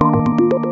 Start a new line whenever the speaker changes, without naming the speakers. Música